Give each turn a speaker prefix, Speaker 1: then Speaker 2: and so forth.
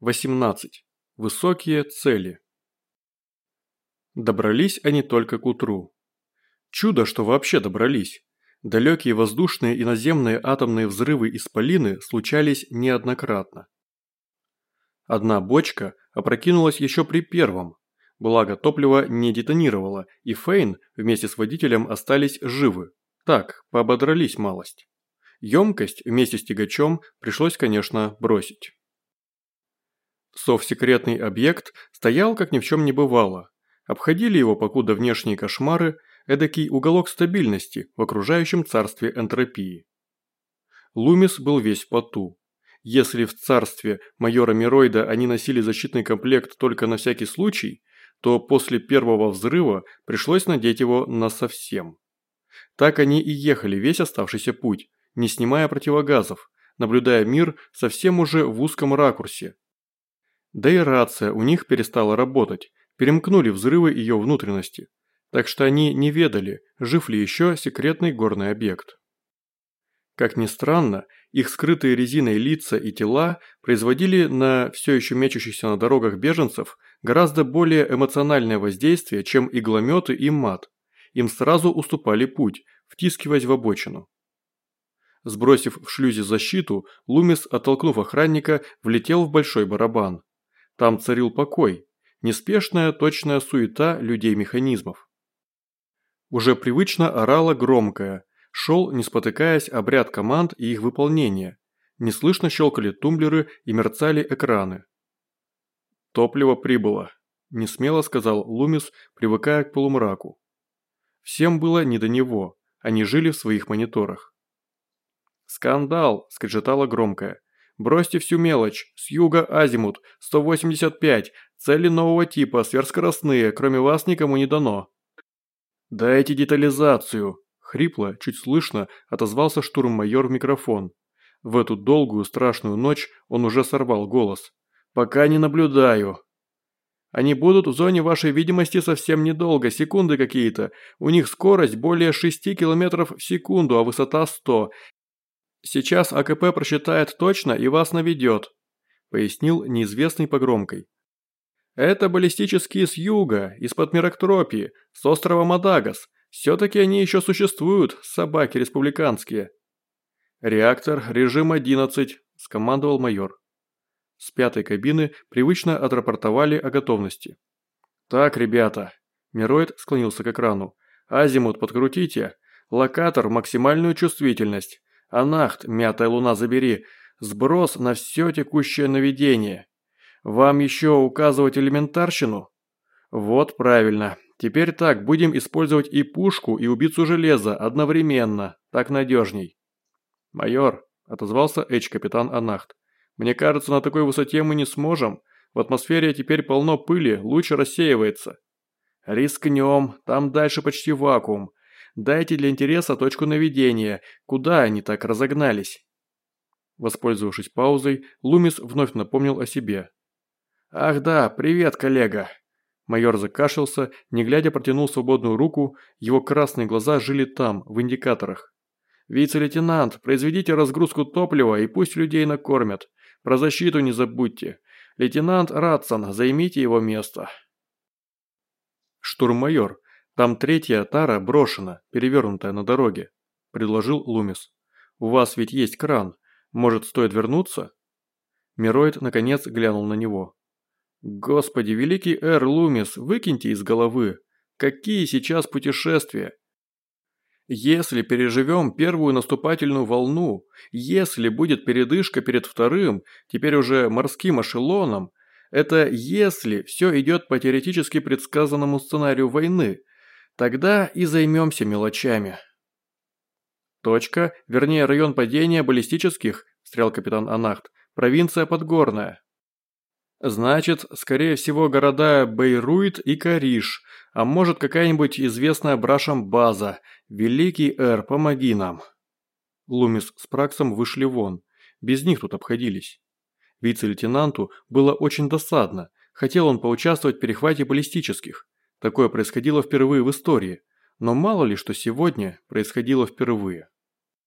Speaker 1: 18. Высокие цели. Добрались они только к утру. Чудо, что вообще добрались. Далекие воздушные и наземные атомные взрывы исполины случались неоднократно. Одна бочка опрокинулась еще при первом, благо топливо не детонировало, и Фейн вместе с водителем остались живы. Так, поободрались малость. Емкость вместе с тягачом пришлось, конечно, бросить. Совсекретный объект стоял, как ни в чем не бывало. Обходили его покуда внешние кошмары, эдакий уголок стабильности в окружающем царстве энтропии. Лумис был весь поту. Если в царстве майора Мироида они носили защитный комплект только на всякий случай, то после первого взрыва пришлось надеть его насовсем. Так они и ехали весь оставшийся путь, не снимая противогазов, наблюдая мир совсем уже в узком ракурсе, да и рация у них перестала работать, перемкнули взрывы ее внутренности. Так что они не ведали, жив ли еще секретный горный объект. Как ни странно, их скрытые резиной лица и тела производили на все еще мечущихся на дорогах беженцев гораздо более эмоциональное воздействие, чем иглометы и мат. Им сразу уступали путь, втискиваясь в обочину. Сбросив в шлюзе защиту, Лумис, оттолкнув охранника, влетел в большой барабан. Там царил покой, неспешная точная суета людей-механизмов. Уже привычно орала громкая, шел, не спотыкаясь, обряд команд и их выполнения. Неслышно щелкали тумблеры и мерцали экраны. «Топливо прибыло», – несмело сказал Лумис, привыкая к полумраку. Всем было не до него, они жили в своих мониторах. «Скандал!» – скрежетала громкая. Бросьте всю мелочь. С юга азимут. 185. Цели нового типа, сверхскоростные. Кроме вас никому не дано. Дайте детализацию. Хрипло, чуть слышно, отозвался штурммайор в микрофон. В эту долгую страшную ночь он уже сорвал голос. «Пока не наблюдаю». «Они будут в зоне вашей видимости совсем недолго, секунды какие-то. У них скорость более 6 км в секунду, а высота 100. Сейчас АКП просчитает точно и вас наведет», – пояснил неизвестный погромкой. «Это баллистические с юга, из-под Мироктропии, с острова Мадагас. Все-таки они еще существуют, собаки республиканские». «Реактор, режим 11», – скомандовал майор. С пятой кабины привычно отрапортовали о готовности. «Так, ребята», – Мироид склонился к экрану. «Азимут подкрутите. Локатор – максимальную чувствительность. Анахт, мятая луна, забери. Сброс на все текущее наведение. Вам еще указывать элементарщину? Вот правильно. Теперь так, будем использовать и пушку, и убийцу железа одновременно. Так надежней. Майор, отозвался Эч-капитан Анахт. Мне кажется, на такой высоте мы не сможем. В атмосфере теперь полно пыли, луч рассеивается. Рискнем, там дальше почти вакуум. Дайте для интереса точку наведения, куда они так разогнались?» Воспользовавшись паузой, Лумис вновь напомнил о себе. «Ах да, привет, коллега!» Майор закашлялся, не глядя протянул свободную руку, его красные глаза жили там, в индикаторах. «Вице-лейтенант, произведите разгрузку топлива и пусть людей накормят. Про защиту не забудьте. Лейтенант Радсон, займите его место». «Штурммайор, там третья тара брошена, перевернутая на дороге», – предложил Лумис. «У вас ведь есть кран. Может, стоит вернуться?» Мироид, наконец, глянул на него. «Господи, великий Эр Лумис, выкиньте из головы. Какие сейчас путешествия? Если переживем первую наступательную волну, если будет передышка перед вторым, теперь уже морским эшелоном, это если все идет по теоретически предсказанному сценарию войны, Тогда и займемся мелочами. Точка, вернее район падения баллистических, стрел капитан Анахт, провинция Подгорная. Значит, скорее всего, города Бейруит и Кариш, а может какая-нибудь известная брашам база. Великий Эр, помоги нам. Лумис с Праксом вышли вон. Без них тут обходились. Вице-лейтенанту было очень досадно. Хотел он поучаствовать в перехвате баллистических. Такое происходило впервые в истории, но мало ли что сегодня происходило впервые.